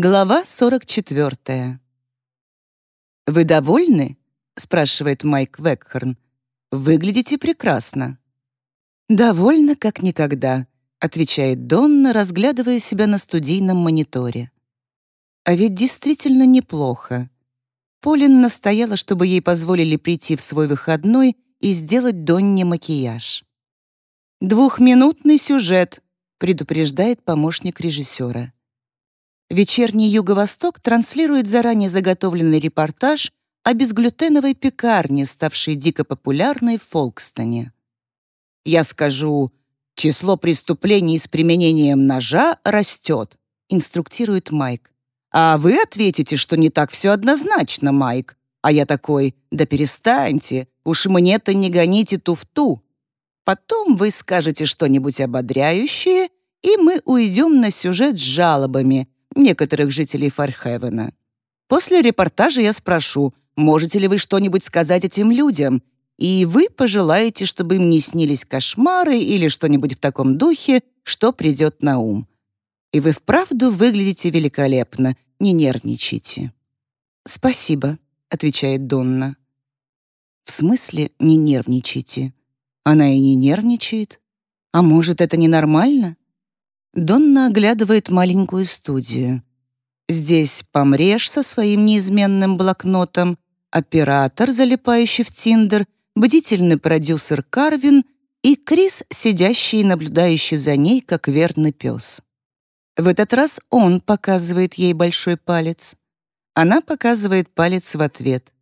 Глава 44. «Вы довольны?» — спрашивает Майк Векхорн. «Выглядите прекрасно». «Довольно, как никогда», — отвечает Донна, разглядывая себя на студийном мониторе. А ведь действительно неплохо. Полин настояла, чтобы ей позволили прийти в свой выходной и сделать Донне макияж. «Двухминутный сюжет», — предупреждает помощник режиссера. Вечерний Юго-Восток транслирует заранее заготовленный репортаж о безглютеновой пекарне, ставшей дико популярной в Фолкстоне. Я скажу, число преступлений с применением ножа растет, инструктирует Майк. А вы ответите, что не так все однозначно, Майк. А я такой, да перестаньте, уж мне-то не гоните туфту. Потом вы скажете что-нибудь ободряющее, и мы уйдем на сюжет с жалобами, некоторых жителей Фархевена. После репортажа я спрошу, можете ли вы что-нибудь сказать этим людям, и вы пожелаете, чтобы им не снились кошмары или что-нибудь в таком духе, что придет на ум. И вы вправду выглядите великолепно, не нервничайте. «Спасибо», — отвечает Донна. «В смысле не нервничайте? Она и не нервничает. А может, это ненормально?» Донна оглядывает маленькую студию. Здесь помрешь со своим неизменным блокнотом, оператор, залипающий в Тиндер, бдительный продюсер Карвин и Крис, сидящий и наблюдающий за ней, как верный пес. В этот раз он показывает ей большой палец. Она показывает палец в ответ.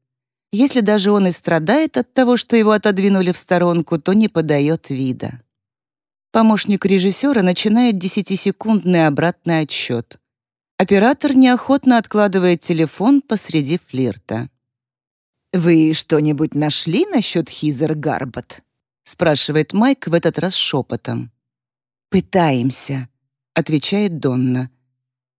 Если даже он и страдает от того, что его отодвинули в сторонку, то не подает вида. Помощник режиссера начинает десятисекундный обратный отсчет. Оператор неохотно откладывает телефон посреди флирта. «Вы что-нибудь нашли насчет Хизер Гарбот?» спрашивает Майк в этот раз шепотом. «Пытаемся», — отвечает Донна.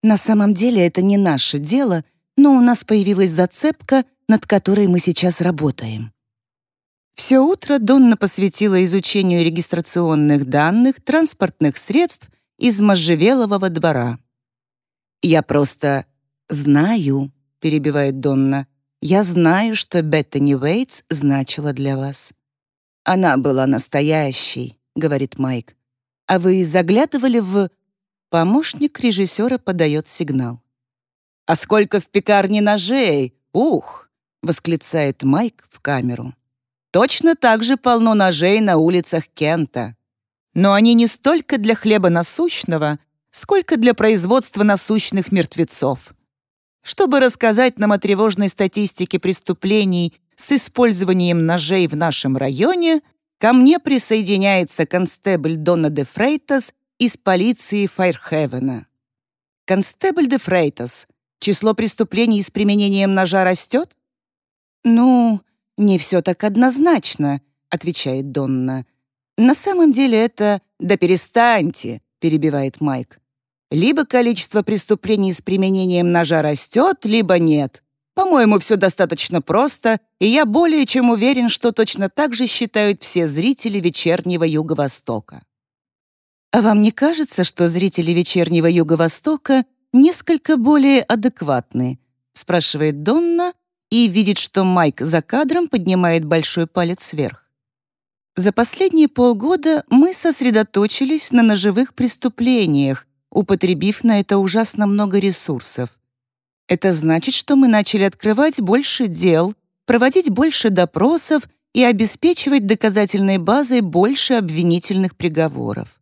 «На самом деле это не наше дело, но у нас появилась зацепка, над которой мы сейчас работаем». Все утро Донна посвятила изучению регистрационных данных транспортных средств из можжевелового двора. «Я просто знаю», — перебивает Донна, «я знаю, что Беттани Уэйтс значила для вас». «Она была настоящей», — говорит Майк. «А вы заглядывали в...» Помощник режиссера подает сигнал. «А сколько в пекарне ножей? Ух!» — восклицает Майк в камеру. Точно так же полно ножей на улицах Кента. Но они не столько для хлеба насущного, сколько для производства насущных мертвецов. Чтобы рассказать нам о тревожной статистике преступлений с использованием ножей в нашем районе, ко мне присоединяется констебль Дона де Фрейтас из полиции Файрхевена. Констебль де Фрейтас, число преступлений с применением ножа растет? Ну, «Не все так однозначно», — отвечает Донна. «На самом деле это...» «Да перестаньте», — перебивает Майк. «Либо количество преступлений с применением ножа растет, либо нет. По-моему, все достаточно просто, и я более чем уверен, что точно так же считают все зрители вечернего Юго-Востока». «А вам не кажется, что зрители вечернего Юго-Востока несколько более адекватны?» — спрашивает Донна, и видит, что Майк за кадром поднимает большой палец вверх. За последние полгода мы сосредоточились на ножевых преступлениях, употребив на это ужасно много ресурсов. Это значит, что мы начали открывать больше дел, проводить больше допросов и обеспечивать доказательной базой больше обвинительных приговоров.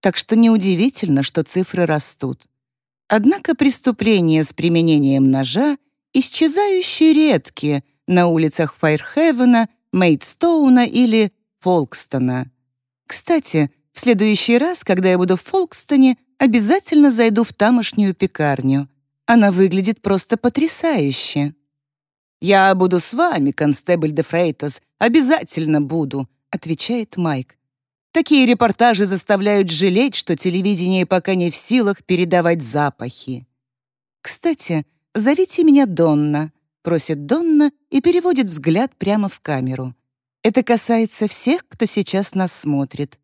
Так что неудивительно, что цифры растут. Однако преступления с применением ножа — исчезающе редкие на улицах Файрхевена, Мейдстоуна или Фолкстона. Кстати, в следующий раз, когда я буду в Фолкстоне, обязательно зайду в тамошнюю пекарню. Она выглядит просто потрясающе. «Я буду с вами, констебль де Фрейтас, обязательно буду», — отвечает Майк. Такие репортажи заставляют жалеть, что телевидение пока не в силах передавать запахи. Кстати, «Зовите меня Донна», — просит Донна и переводит взгляд прямо в камеру. «Это касается всех, кто сейчас нас смотрит.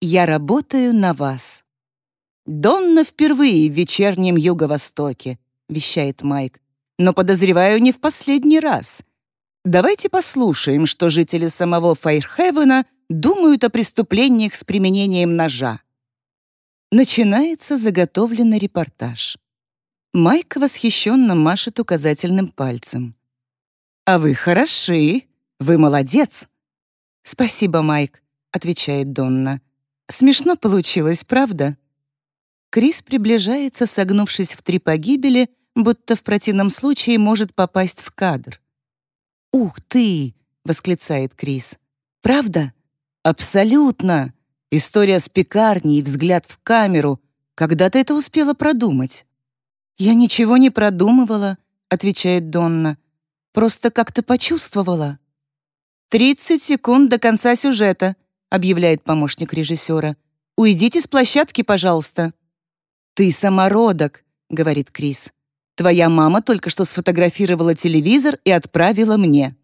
Я работаю на вас». Донна впервые в вечернем Юго-Востоке. — вещает Майк. «Но, подозреваю, не в последний раз. Давайте послушаем, что жители самого Файрхевена думают о преступлениях с применением ножа». Начинается заготовленный репортаж. Майк восхищенно машет указательным пальцем. «А вы хороши! Вы молодец!» «Спасибо, Майк», — отвечает Донна. «Смешно получилось, правда?» Крис приближается, согнувшись в три погибели, будто в противном случае может попасть в кадр. «Ух ты!» — восклицает Крис. «Правда?» «Абсолютно! История с пекарней и взгляд в камеру. Когда ты это успела продумать?» «Я ничего не продумывала», — отвечает Донна. «Просто как-то почувствовала». «Тридцать секунд до конца сюжета», — объявляет помощник режиссера. «Уйдите с площадки, пожалуйста». «Ты самородок», — говорит Крис. «Твоя мама только что сфотографировала телевизор и отправила мне».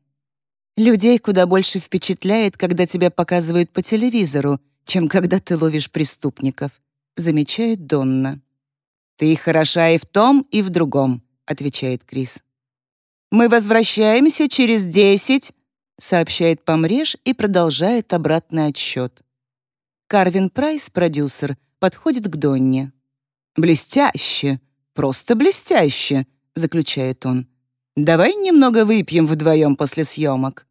Людей куда больше впечатляет, когда тебя показывают по телевизору, чем когда ты ловишь преступников, замечает Донна. «Ты хороша и в том, и в другом», — отвечает Крис. «Мы возвращаемся через десять», — сообщает Помреж и продолжает обратный отсчет. Карвин Прайс, продюсер, подходит к Донне. «Блестяще! Просто блестяще!» — заключает он. «Давай немного выпьем вдвоем после съемок».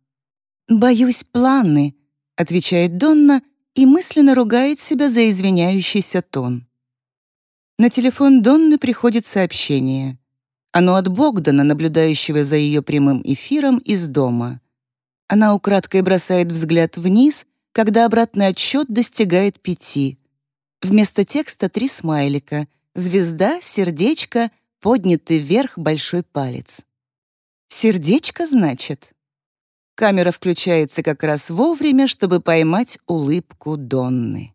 «Боюсь, планы», — отвечает Донна и мысленно ругает себя за извиняющийся тон. На телефон Донны приходит сообщение. Оно от Богдана, наблюдающего за ее прямым эфиром из дома. Она украдкой бросает взгляд вниз, когда обратный отсчет достигает пяти. Вместо текста три смайлика — звезда, сердечко, поднятый вверх большой палец. Сердечко, значит? Камера включается как раз вовремя, чтобы поймать улыбку Донны.